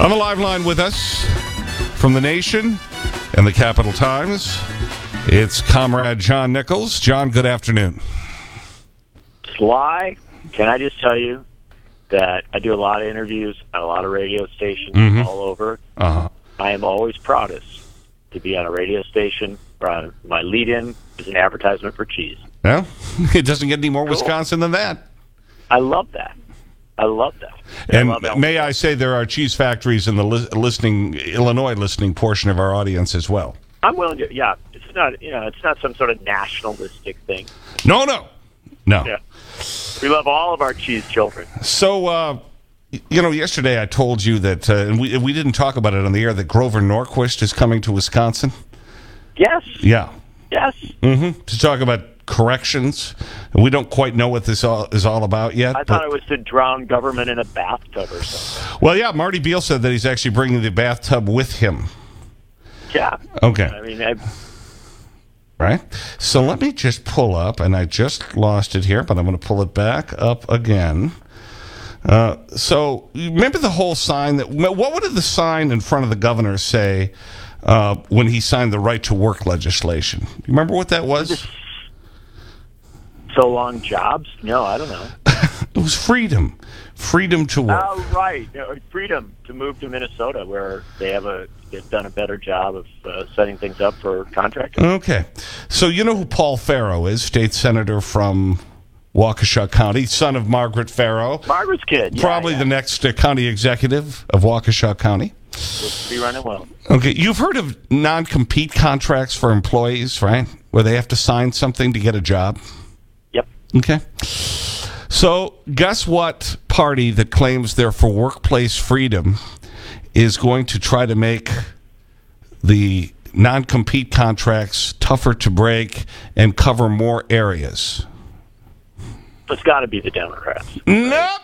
On the live line with us from the Nation and the Capital Times, it's Comrade John Nichols. John, good afternoon. Sly, can I just tell you that I do a lot of interviews at a lot of radio stations Mhm. all over. Uh-huh. I am always proudest to be on a radio station where my lead-in is an advertisement for cheese. Well, it doesn't get any more Wisconsin than that. I love that. I love that. And I love may I say there are cheese factories in the li listening, Illinois listening portion of our audience as well. I'm willing to. Yeah, it's not. You know, it's not some sort of nationalistic thing. No, no. No. Yeah. We love all of our cheese children. So, uh, you know, yesterday I told you that, uh, and we, we didn't talk about it on the air, that Grover Norquist is coming to Wisconsin. Yes. Yeah. Yes. Mm-hmm. To talk about corrections. We don't quite know what this all, is all about yet. I thought it was to drown government in a bathtub or something. well, yeah, Marty Beil said that he's actually bringing the bathtub with him. Yeah. Okay. I mean, I, Right? So let me just pull up, and I just lost it here, but I'm going to pull it back up again. Uh, so you remember the whole sign that what would the sign in front of the governor say uh, when he signed the right to work legislation? You remember what that was? So long jobs? No, I don't know. It was freedom, freedom to work. Oh, right. Freedom to move to Minnesota, where they have a they've done a better job of uh, setting things up for contractors. Okay. So you know who Paul Farrow is, state senator from Waukesha County, son of Margaret Farrow. Margaret's kid, yeah, Probably yeah. the next uh, county executive of Waukesha County. Will be running well. Okay, you've heard of non-compete contracts for employees, right? Where they have to sign something to get a job. Okay. So, guess what party that claims they're for workplace freedom is going to try to make the non-compete contracts tougher to break and cover more areas? It's got to be the Democrats. Nope.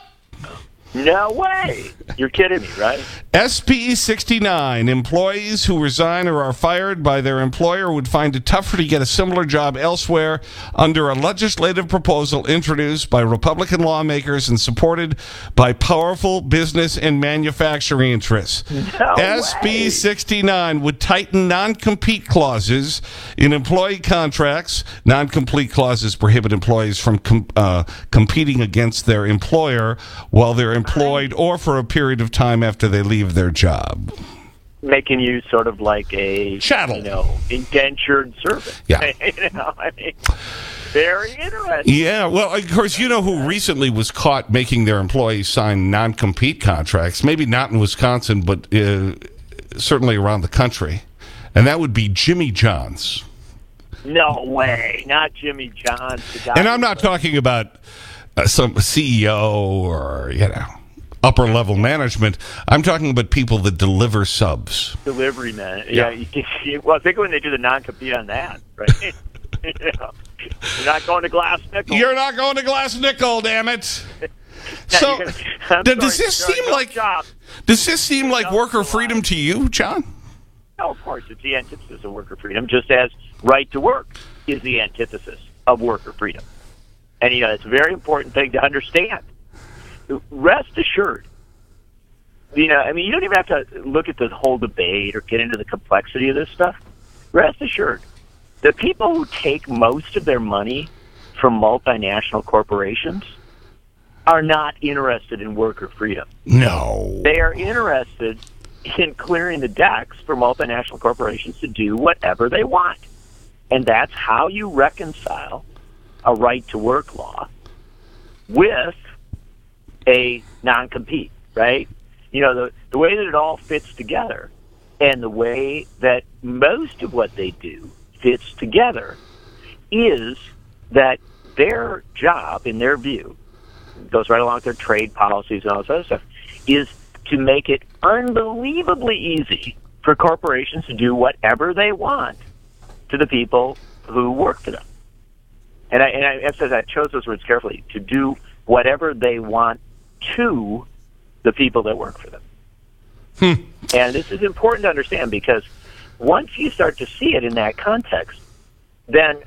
No way. You're kidding me, right? SB 69 employees who resign or are fired by their employer would find it tougher to get a similar job elsewhere under a legislative proposal introduced by Republican lawmakers and supported by powerful business and manufacturing interests. No SB way. 69 would tighten non-compete clauses in employee contracts. Non-compete clauses prohibit employees from com uh, competing against their employer while they're employed or for a period of time after they leave their job. Making you sort of like a Chattel. you know, indentured servant. Yeah. you know, I mean, very interesting. Yeah, well, of course, you know who recently was caught making their employees sign non-compete contracts? Maybe not in Wisconsin, but uh, certainly around the country. And that would be Jimmy Johns. No way. Not Jimmy Johns. And I'm not talking about uh, some CEO or, you know, upper level management. I'm talking about people that deliver subs. delivery man. Yeah. Yeah. well, think when they do the non-compete on that, right? you know, you're not going to Glass Nickel. You're not going to Glass Nickel, damn it. So, gonna- does sorry, this sorry, seem no like job. does this seem like worker freedom to you, John? No, of course, it's the antithesis of worker freedom, just as right to work is the antithesis of worker freedom. And, you know, it's a very important thing to understand. Rest assured, you know, I mean, you don't even have to look at the whole debate or get into the complexity of this stuff. Rest assured, the people who take most of their money from multinational corporations are not interested in worker freedom. No. They are interested in clearing the decks for multinational corporations to do whatever they want. And that's how you reconcile a right to work law with a non compete, right? You know, the, the way that it all fits together and the way that most of what they do fits together is that their job, in their view, goes right along with their trade policies and all this other stuff, is to make it unbelievably easy for corporations to do whatever they want to the people who work for them. And I, and I emphasize I chose those words carefully to do whatever they want to the people that work for them. Hmm. And this is important to understand because once you start to see it in that context, then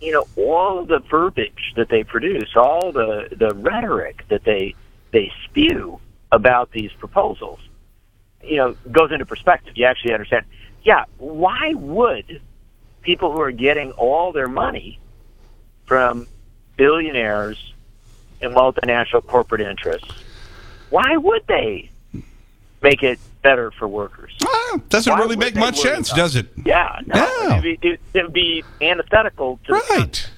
you know all the verbiage that they produce, all the the rhetoric that they they spew about these proposals you know goes into perspective. You actually understand. Yeah, why would people who are getting all their money from billionaires and multinational corporate interests, why would they make it better for workers? Well, doesn't Why really make much sense, about does it? Yeah, no. It'd, be, it'd be antithetical to Right.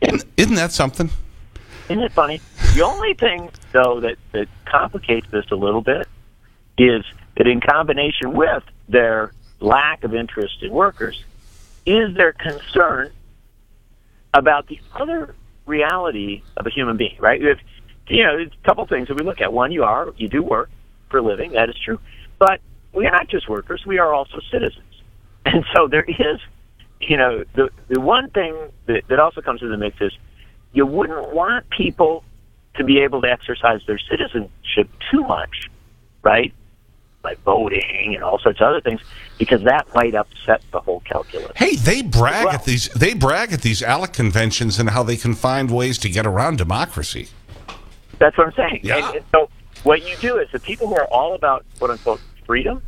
Isn't, isn't that something? Isn't it funny? The only thing, though, that, that complicates this a little bit is that in combination with their lack of interest in workers is their concern about the other reality of a human being, right? You know, there's a couple things that we look at. One, you are, you do work for a living, that is true. But we are not just workers, we are also citizens. And so there is, you know, the, the one thing that, that also comes into the mix is you wouldn't want people to be able to exercise their citizenship too much, right? By voting and all sorts of other things, because that might upset the whole calculus. Hey, they brag Well- at these. They brag at these ALEC conventions and how they can find ways to get around democracy. That's what I'm saying. Yeah. And, and so what you do is the people who are all about quote unquote freedom,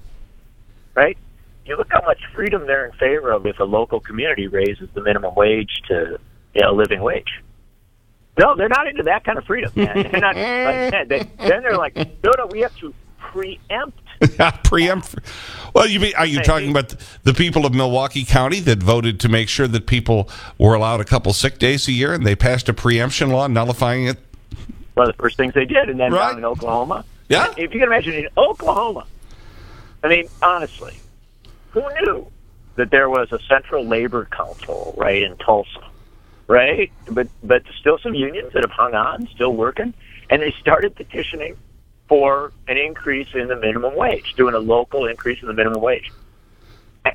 right? You look how much freedom they're in favor of if a local community raises the minimum wage to you know, a living wage. No, they're not into that kind of freedom. Man. They're not, like they, then they're like, no, no, we have to preempt. Preempt. Well, you mean, are you talking about the people of Milwaukee County that voted to make sure that people were allowed a couple sick days a year and they passed a preemption law nullifying it? One of the first things they did, and then Right. down in Oklahoma. Yeah. If you can imagine in Oklahoma, I mean, honestly, who knew that there was a Central Labor Council right in Tulsa, right? But but still some unions that have hung on, still working, and they started petitioning for an increase in the minimum wage, doing a local increase in the minimum wage. I,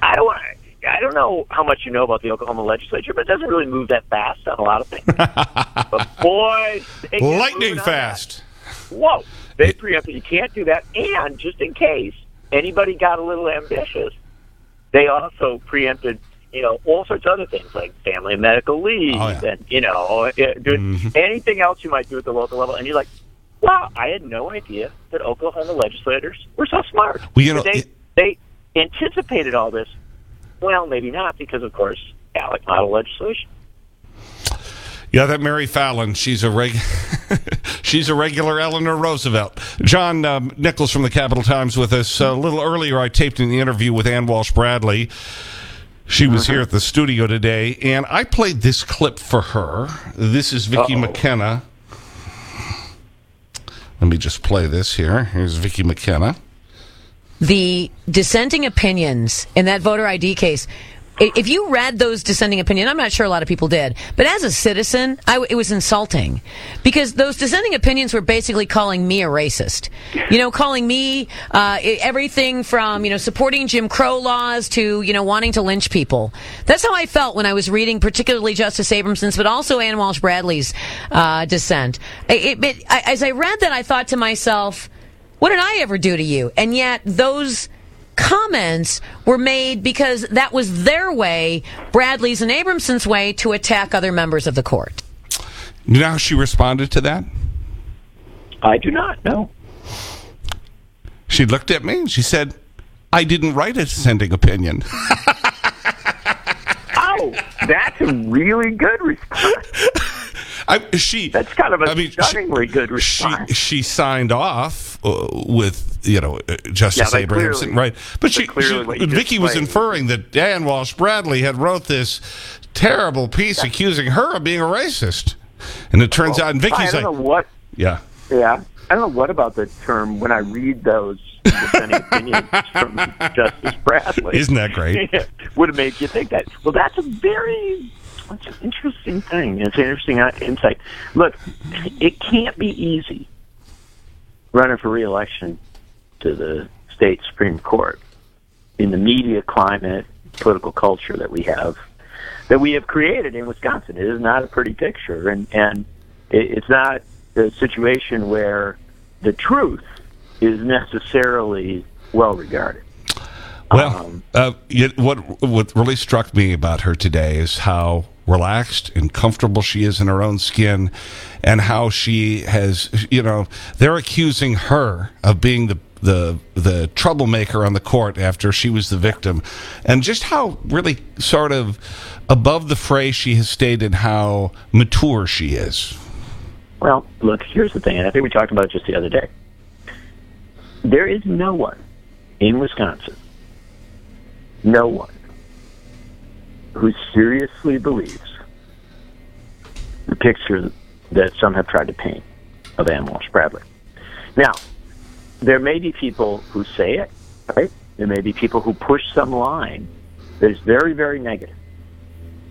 I don't want. I don't know how much you know about the Oklahoma legislature, but it doesn't really move that fast on a lot of things. but boy, they Lightning fast. whoa, they preempted. You can't do that. And just in case anybody got a little ambitious, they also preempted, you know, all sorts of other things like family medical leave Oh, yeah. and, you know, uh, doing anything else you might do at the local level. And you're like, wow, I had no idea that Oklahoma legislators were so smart. Well, you know, they, it- they anticipated all this. Well, maybe not because, of course, ALEC model legislation. Yeah, that Mary Fallin, she's a reg she's a regular Eleanor Roosevelt. John um, Nichols from the Capital Times with us. a little earlier, I taped an interview with Ann Walsh Bradley. She was here at the studio today, and I played this clip for her. This is Vicki Uh-oh. McKenna. Let me just play this here. Here's Vicki McKenna. the dissenting opinions in that voter ID case. If you read those dissenting opinions, I'm not sure a lot of people did, but as a citizen, I it was insulting because those dissenting opinions were basically calling me a racist. You know, calling me uh, everything from you know supporting Jim Crow laws to you know wanting to lynch people. That's how I felt when I was reading, particularly Justice Abrahamson's, but also Ann Walsh Bradley's uh, dissent. It- it- I- as I read that, I thought to myself. What did I ever do to you? And yet those comments were made because that was their way, Bradley's and Abrahamson's way, to attack other members of the court. You know how she responded to that? I do not know. She looked at me and she said, I didn't write a dissenting opinion. Oh, that's a really good response. I, she, That's kind of a I mean, she- stunningly good response. she signed off uh, with, you know, uh, Justice Yeah, Abrahamson, clearly- right? But she, she- Vicki was inferring that Ann Walsh Bradley had wrote this terrible piece accusing her of being a racist. And it turns out, and I don't like, know what. yeah. Yeah, I don't know what about the term when I read those dissenting opinions from Justice Bradley. Isn't that great? Would have made you think that. Well, that's a very that's an interesting thing. It's an interesting insight. Look, it can't be easy running for reelection to the state supreme court in the media climate, political culture that we have that we have created in Wisconsin. It is not a pretty picture, and and it, it's not a situation where the truth is necessarily well regarded. Well, Um, uh, what what really struck me about her today is how relaxed and comfortable she is in her own skin, and how she has, you know, they're accusing her of being the the the troublemaker on the court after she was the victim, and just how really sort of above the fray she has stayed and how mature she is. Well, look, here's the thing, and I think we talked about it just the other day. There is no one in Wisconsin, no one who seriously believes the picture that some have tried to paint of Ann Walsh Bradley. Now, there may be people who say it, right? There may be people who push some line that is very, very negative.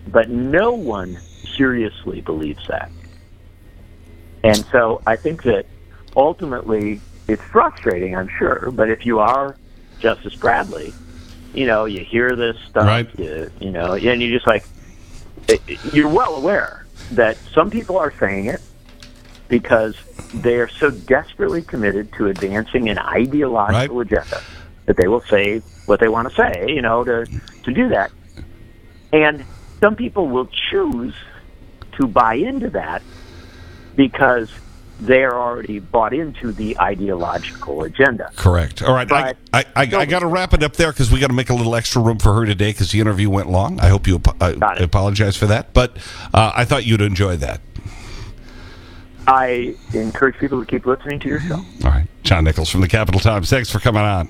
But no one seriously believes that. And so I think that ultimately it's frustrating, I'm sure, but if you are Justice Bradley, you know, you hear this stuff, Right. you, you know, and you're just like, you're well aware that some people are saying it because they are so desperately committed to advancing an ideological agenda that they will say what they want to say, you know, to, to do that. And some people will choose to buy into that because they're already bought into the ideological agenda. Correct. All right. I, But- I, I, I got to wrap it up there because we got to make a little extra room for her today because the interview went long. I hope you I apologize for that. But uh, I thought you'd enjoy that. I encourage people to keep listening to your show. All right. John Nichols from the Capital Times. Thanks for coming on.